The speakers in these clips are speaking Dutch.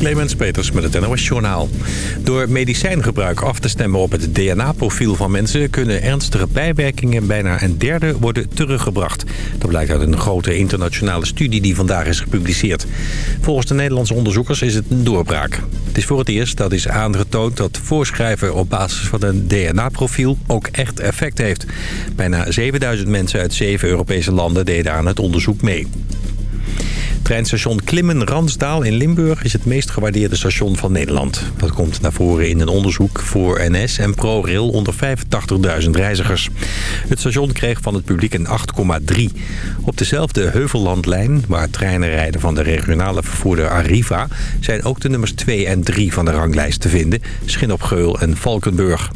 Clemens Peters met het NOS Journaal. Door medicijngebruik af te stemmen op het DNA-profiel van mensen... kunnen ernstige bijwerkingen bijna een derde worden teruggebracht. Dat blijkt uit een grote internationale studie die vandaag is gepubliceerd. Volgens de Nederlandse onderzoekers is het een doorbraak. Het is voor het eerst dat is aangetoond dat voorschrijven op basis van een DNA-profiel... ook echt effect heeft. Bijna 7000 mensen uit zeven Europese landen deden aan het onderzoek mee. Treinstation Klimmen-Ransdaal in Limburg is het meest gewaardeerde station van Nederland. Dat komt naar voren in een onderzoek voor NS en ProRail onder 85.000 reizigers. Het station kreeg van het publiek een 8,3. Op dezelfde Heuvellandlijn, waar treinen rijden van de regionale vervoerder Arriva... zijn ook de nummers 2 en 3 van de ranglijst te vinden, Schinopgeul en Valkenburg.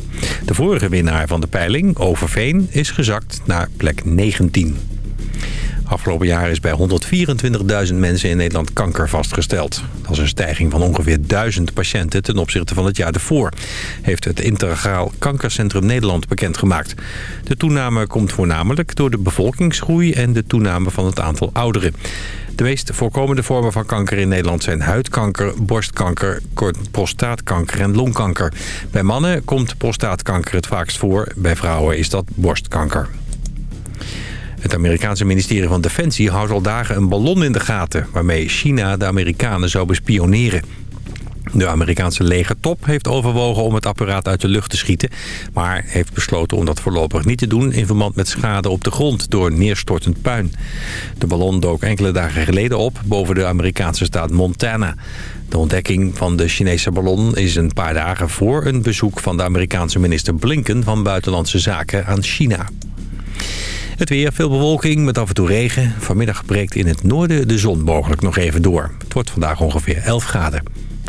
De vorige winnaar van de peiling, Overveen, is gezakt naar plek 19. Afgelopen jaar is bij 124.000 mensen in Nederland kanker vastgesteld. Dat is een stijging van ongeveer 1000 patiënten ten opzichte van het jaar ervoor. Heeft het Integraal Kankercentrum Nederland bekendgemaakt. De toename komt voornamelijk door de bevolkingsgroei en de toename van het aantal ouderen. De meest voorkomende vormen van kanker in Nederland zijn huidkanker, borstkanker, prostaatkanker en longkanker. Bij mannen komt prostaatkanker het vaakst voor, bij vrouwen is dat borstkanker. Het Amerikaanse ministerie van Defensie houdt al dagen een ballon in de gaten... waarmee China de Amerikanen zou bespioneren. De Amerikaanse legertop heeft overwogen om het apparaat uit de lucht te schieten... maar heeft besloten om dat voorlopig niet te doen... in verband met schade op de grond door neerstortend puin. De ballon dook enkele dagen geleden op boven de Amerikaanse staat Montana. De ontdekking van de Chinese ballon is een paar dagen voor een bezoek... van de Amerikaanse minister Blinken van Buitenlandse Zaken aan China. Het weer, veel bewolking met af en toe regen. Vanmiddag breekt in het noorden de zon mogelijk nog even door. Het wordt vandaag ongeveer 11 graden.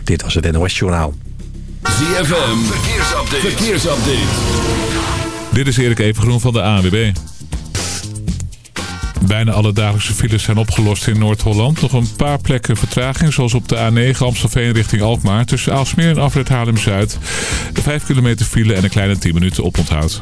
Dit was het NOS Journaal. ZFM, verkeersupdate. verkeersupdate. Dit is Erik Evengroen van de ANWB. Bijna alle dagelijkse files zijn opgelost in Noord-Holland. Nog een paar plekken vertraging, zoals op de A9 Amstelveen richting Alkmaar... tussen Aalsmeer en Afrit Haarlem-Zuid. De 5 kilometer file en een kleine 10 minuten oponthoud.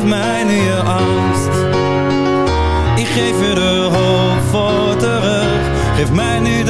Geef mij nu je angst. Ik geef je de hoop voor terug. Geef mij nu de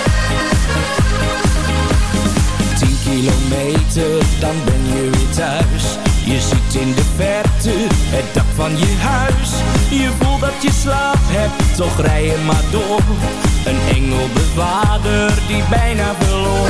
kilometer, dan ben je weer thuis. Je ziet in de verte het dak van je huis. Je voelt dat je slaap hebt, toch rij je maar door. Een engelbewaarder die bijna verloor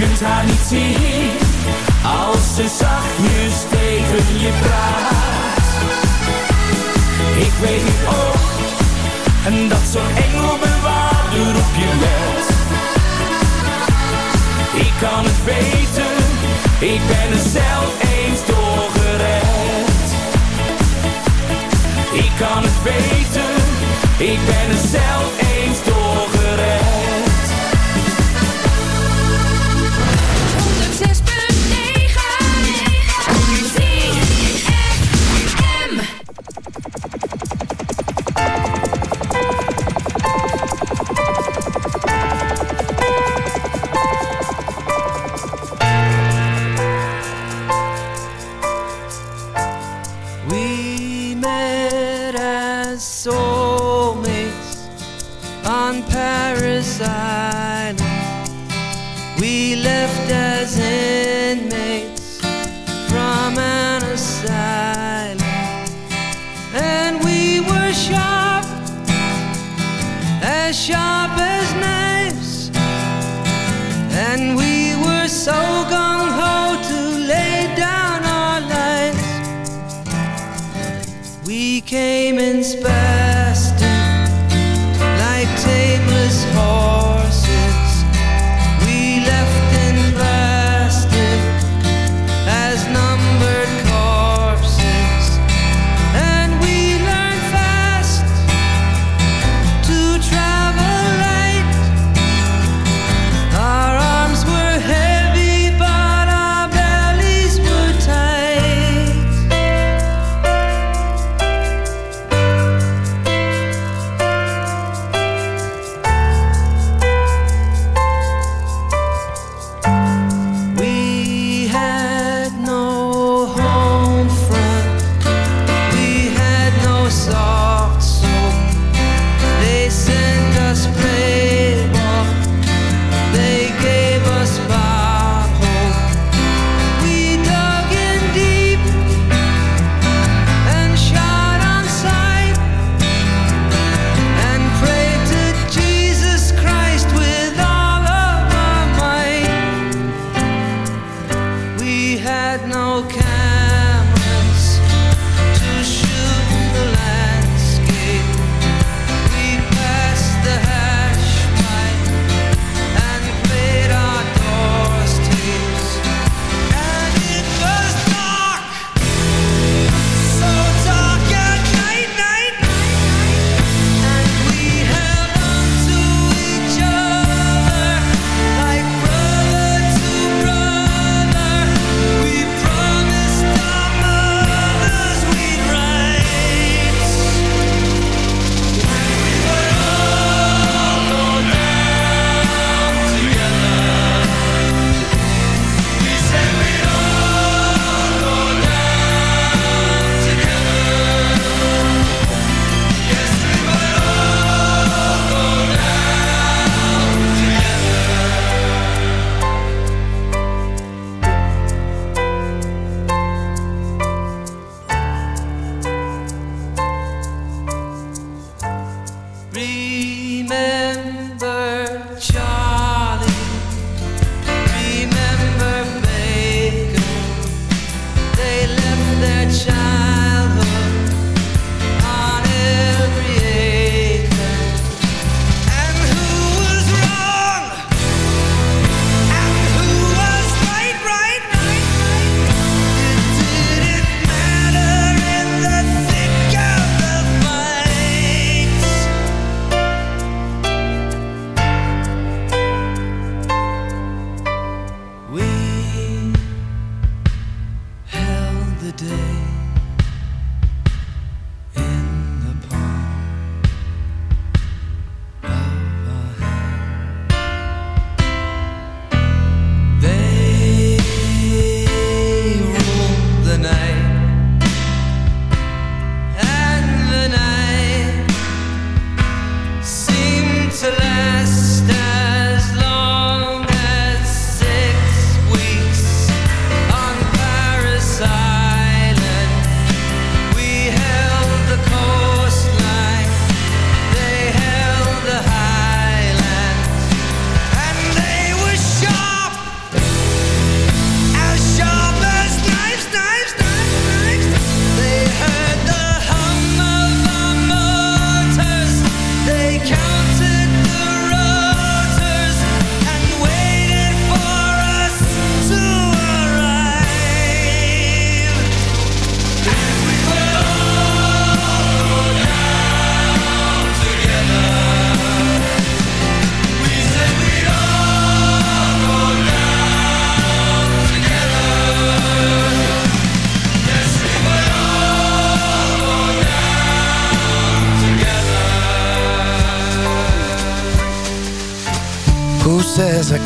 Kunt haar niet zien. Als ze zachtjes tegen je praat. Ik weet nu ook En dat zo'n engelbewaarder op je let. Ik kan het weten Ik ben er zelf eens doorgered Ik kan het weten Ik ben er zelf eens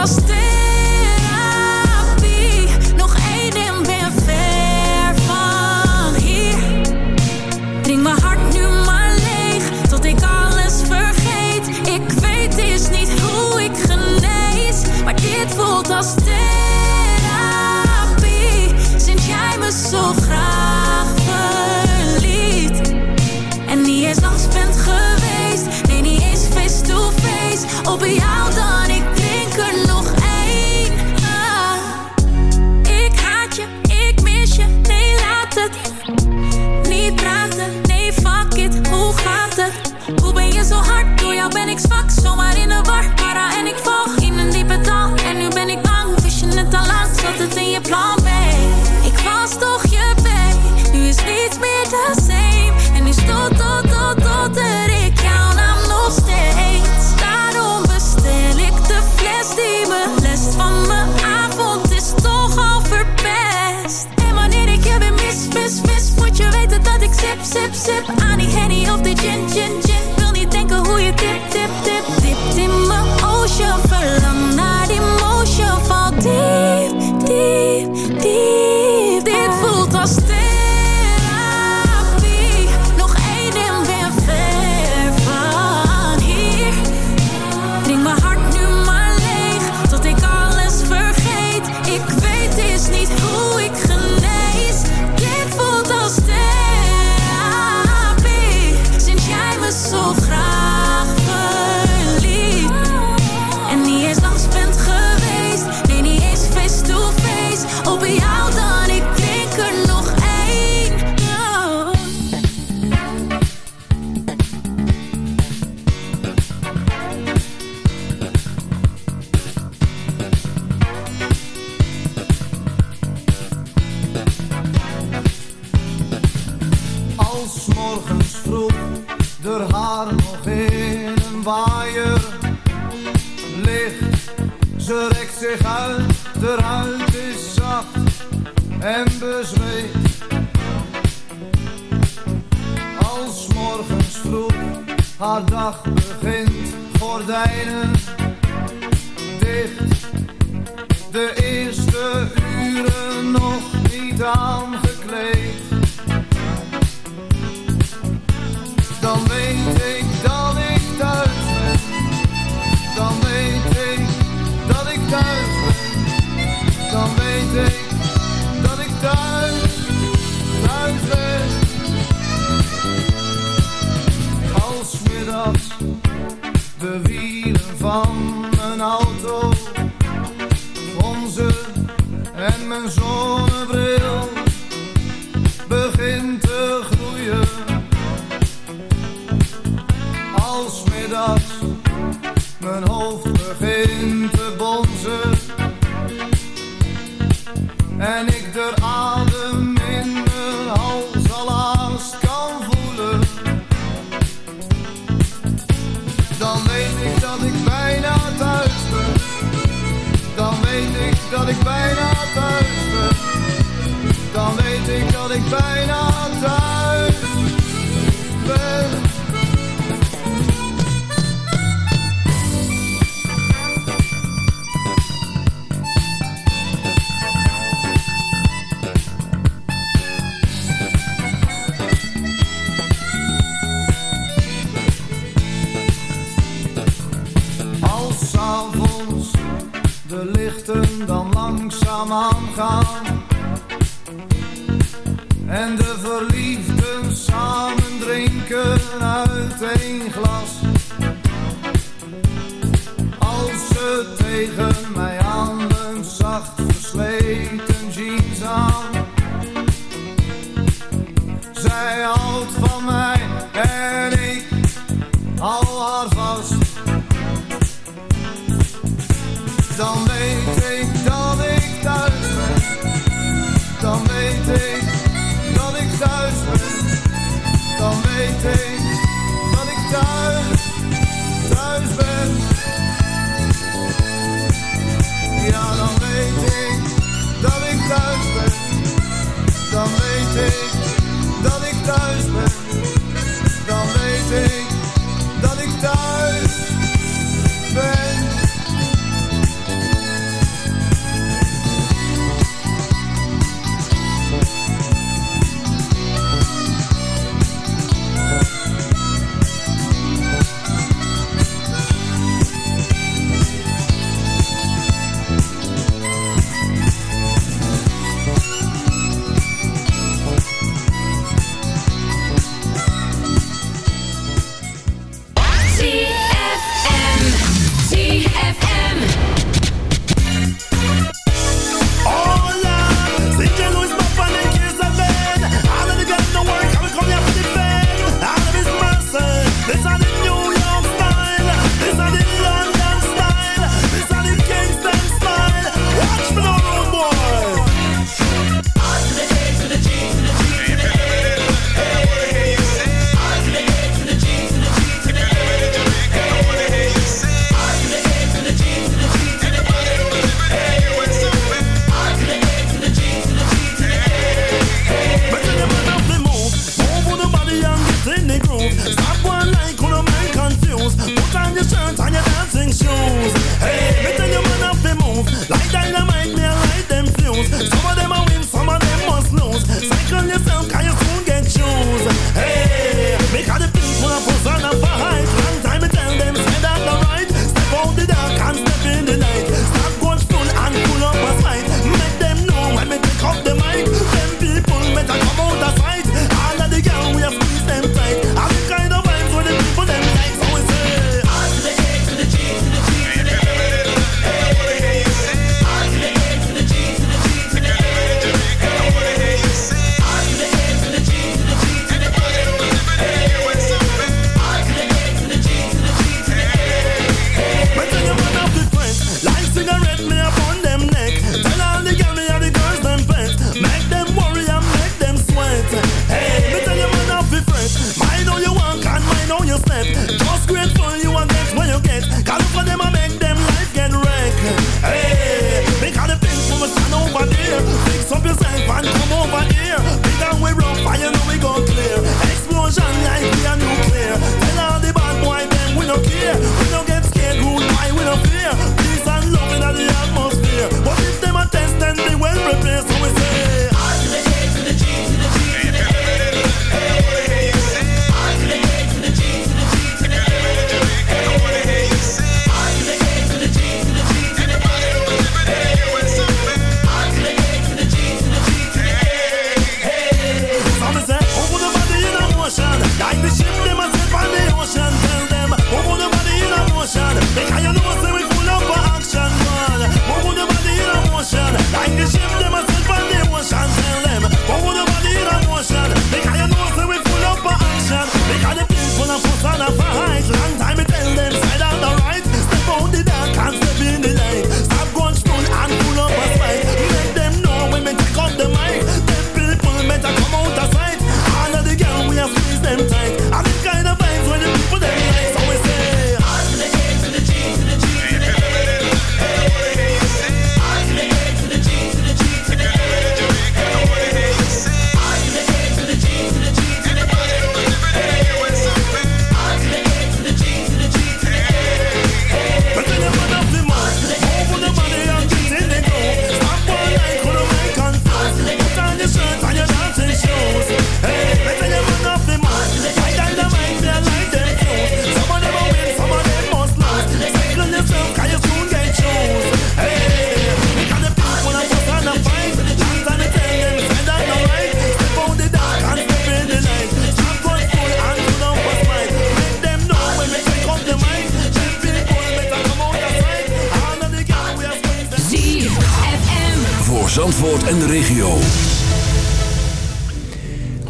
Dit voelt gone.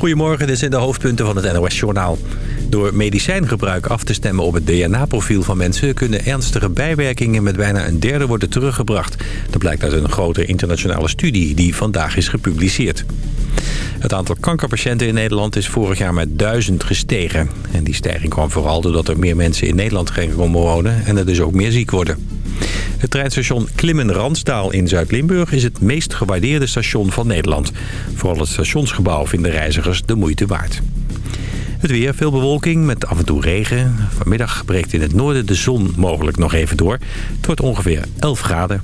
Goedemorgen, dit zijn de hoofdpunten van het NOS-journaal. Door medicijngebruik af te stemmen op het DNA-profiel van mensen... kunnen ernstige bijwerkingen met bijna een derde worden teruggebracht. Dat blijkt uit een grote internationale studie die vandaag is gepubliceerd. Het aantal kankerpatiënten in Nederland is vorig jaar met duizend gestegen. En die stijging kwam vooral doordat er meer mensen in Nederland gingen komen wonen... en er dus ook meer ziek worden. Het treinstation Klimmen-Randstaal in Zuid-Limburg is het meest gewaardeerde station van Nederland. Vooral het stationsgebouw vinden reizigers de moeite waard. Het weer, veel bewolking met af en toe regen. Vanmiddag breekt in het noorden de zon mogelijk nog even door. Het wordt ongeveer 11 graden.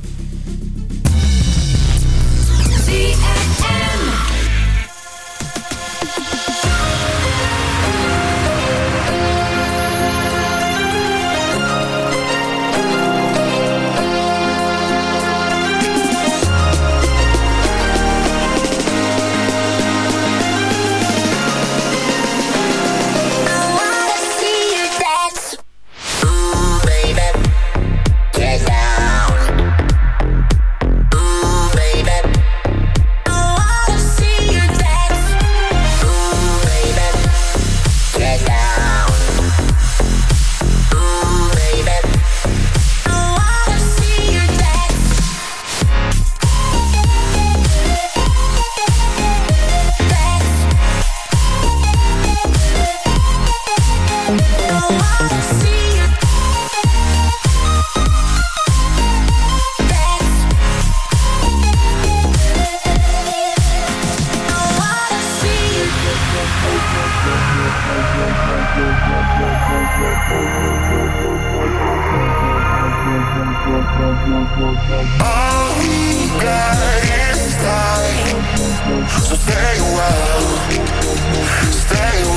All we got is time. So stay a. Stay a.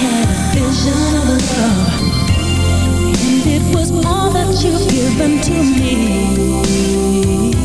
Had a vision of love, and it was all that you've given to me.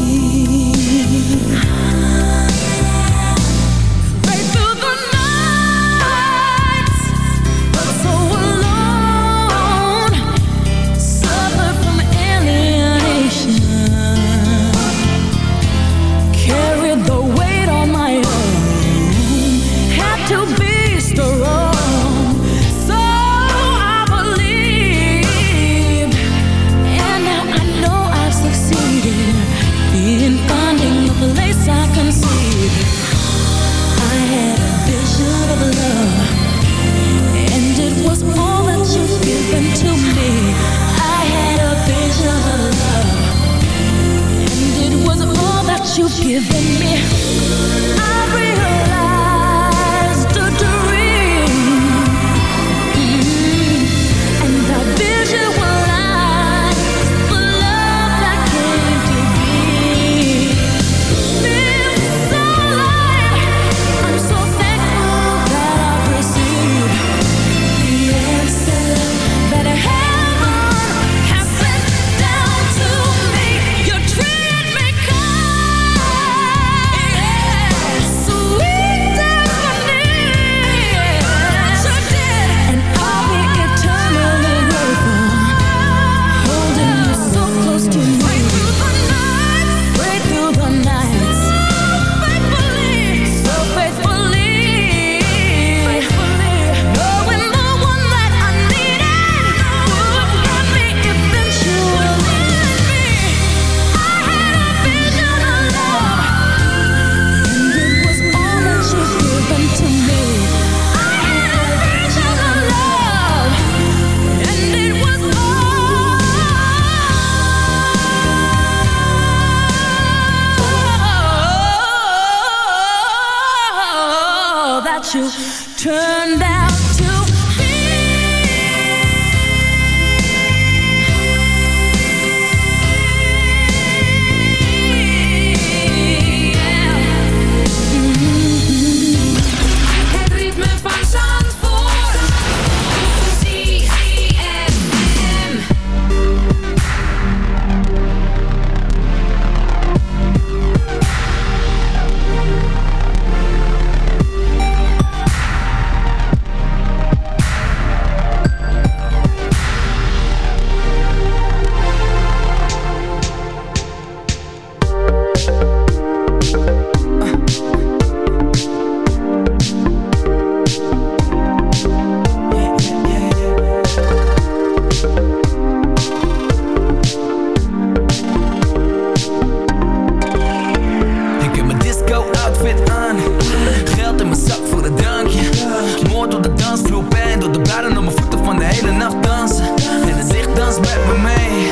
De dansvloer, pijn door de bruiden op mijn voeten van de hele nacht dansen. En het licht danst met me mee.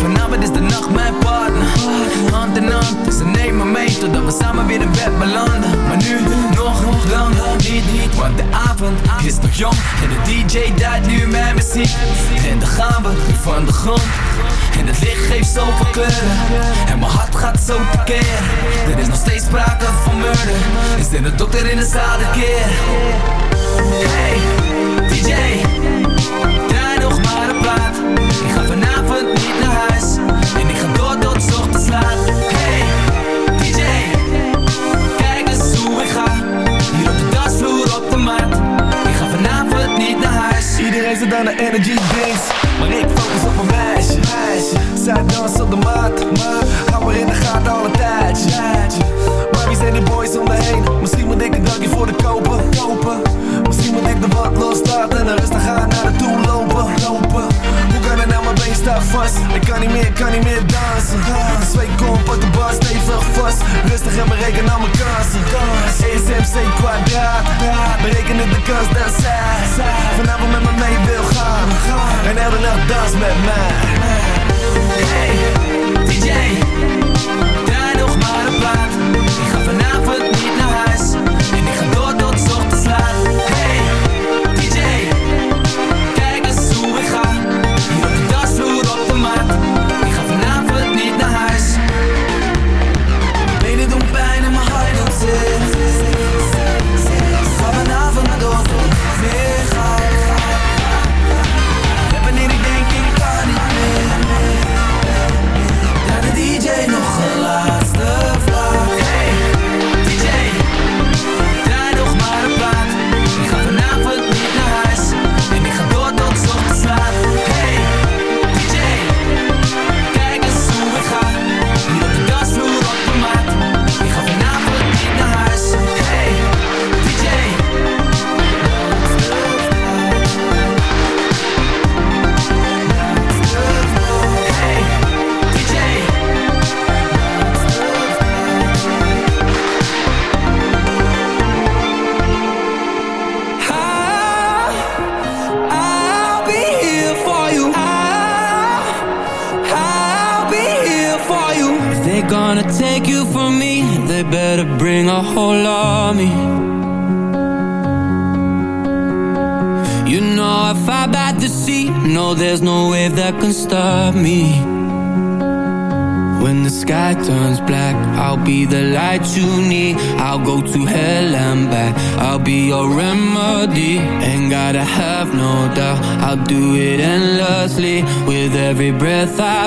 Vanavond is de nacht mijn partner. Hand in hand, ze me mee Totdat we samen weer in bed belanden. Maar nu nog lang niet, niet Want de avond is nog jong. En de DJ draait nu mijn muziek. En dan gaan we van de grond. En het licht geeft zoveel kleuren. En mijn hart gaat zo tekeer Er is nog steeds sprake van murder. Is er een dokter in de zaal de keer Hey, DJ Draai nog maar een plaat Ik ga vanavond niet naar huis En ik ga door tot 's ochtends laat Hey, DJ Kijk eens hoe ik ga Hier op de dansvloer op de mat Ik ga vanavond niet naar huis Iedereen zit aan de energy drinks Maar ik focus op een meisje, meisje. Zij danst op de maat Maar hou maar in de gaten al een tijdje, tijdje. Maar wie die boys om me heen? Misschien moet ik een drankje voor de kopen, kopen. Misschien moet ik de wat loslaten En rustig gaan naar de toe lopen, lopen. Hoe kan het nou, mijn been staat vast. Ik kan niet meer, kan niet meer dansen. Twee komp op de bar, stevig vast. Rustig en bereken al mijn kansen. ESMC kwadraat. Berekenen de kans dat zij Vanavond met me mee wil gaan. En elke nacht dans met mij night. DJ nog I'll do it endlessly with every breath I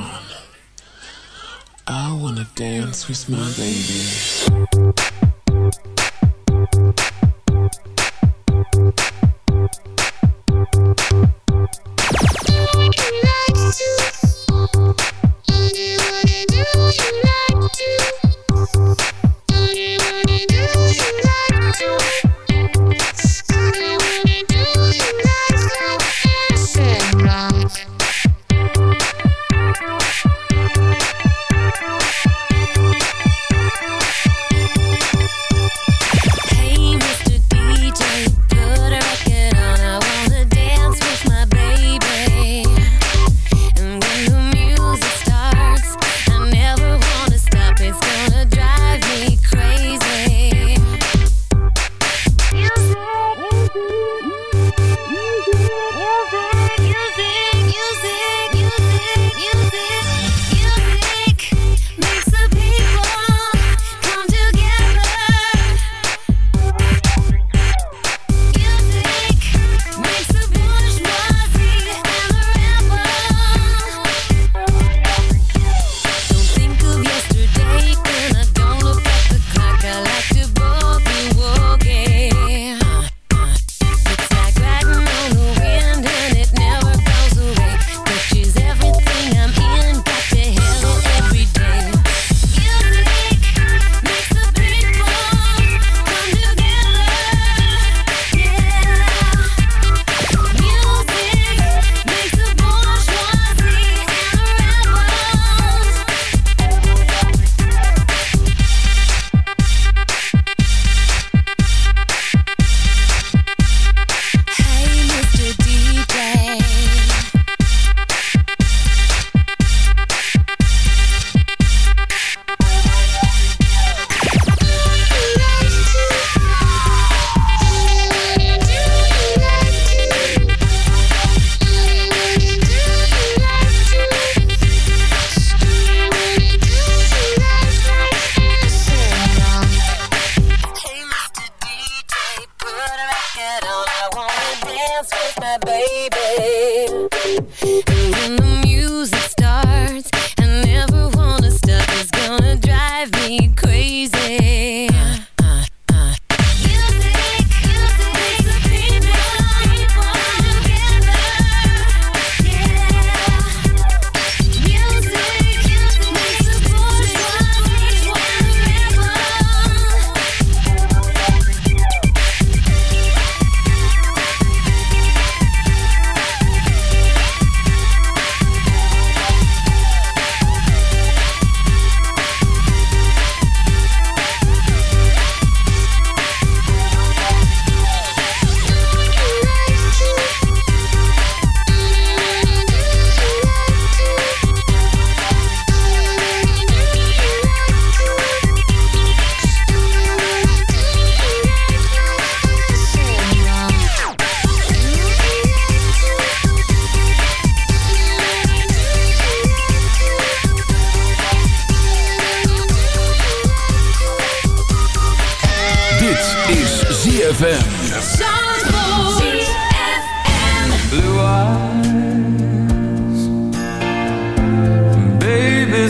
On. I wanna dance with my baby.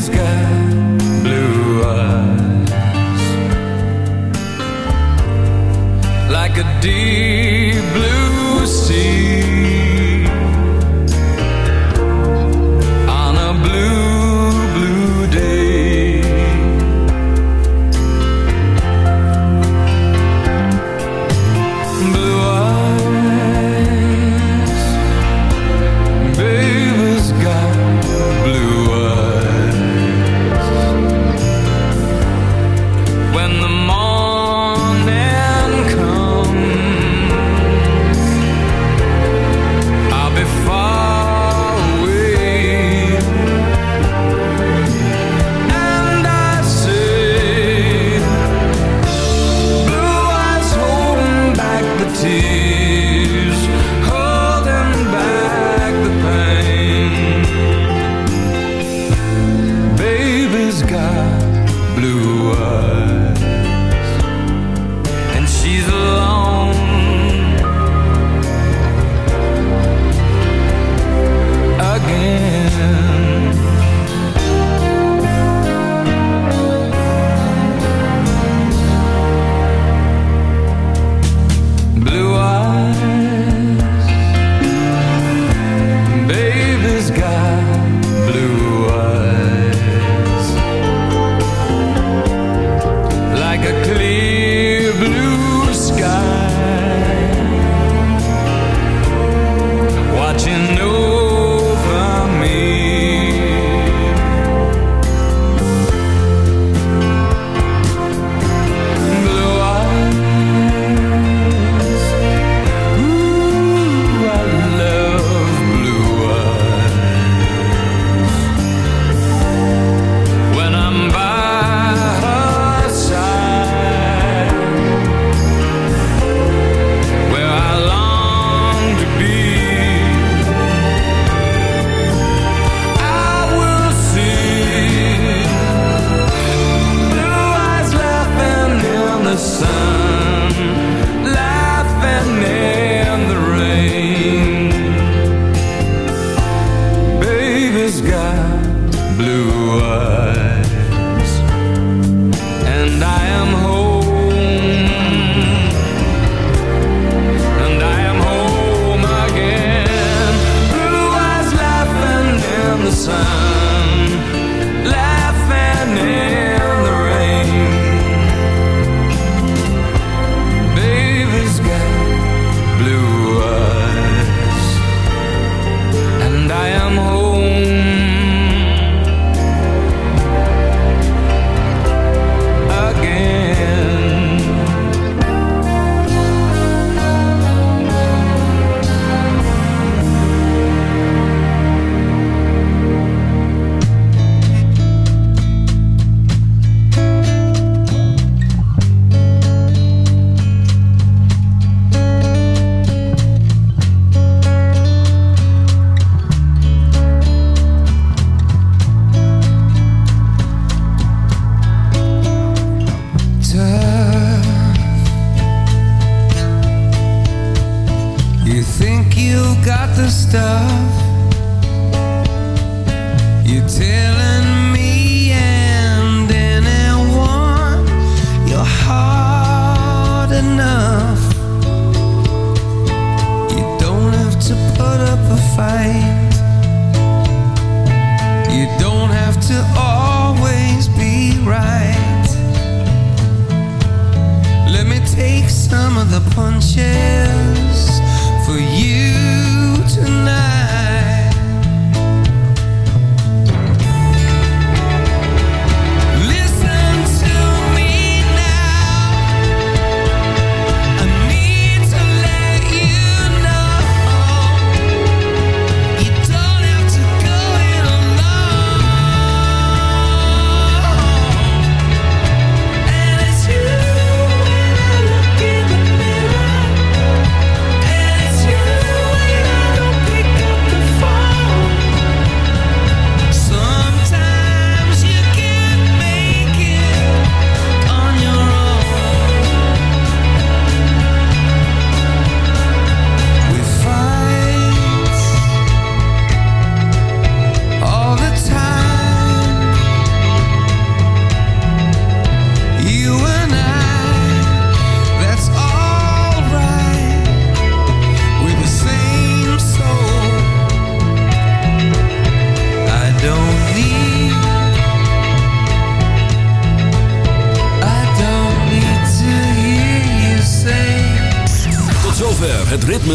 disguise